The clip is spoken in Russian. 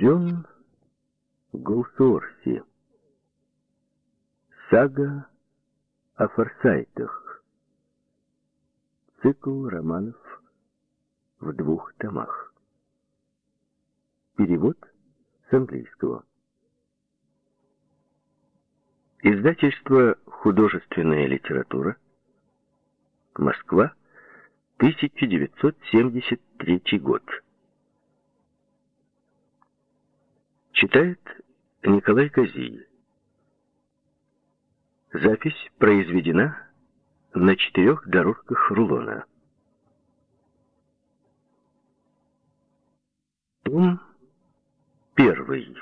Джон Голсуорси. Сага о форсайтах. Цикл романов в двух томах. Перевод с английского. Издательство «Художественная литература», Москва, 1973 год. Читает Николай Козий. Запись произведена на четырех дорожках рулона. Том первый.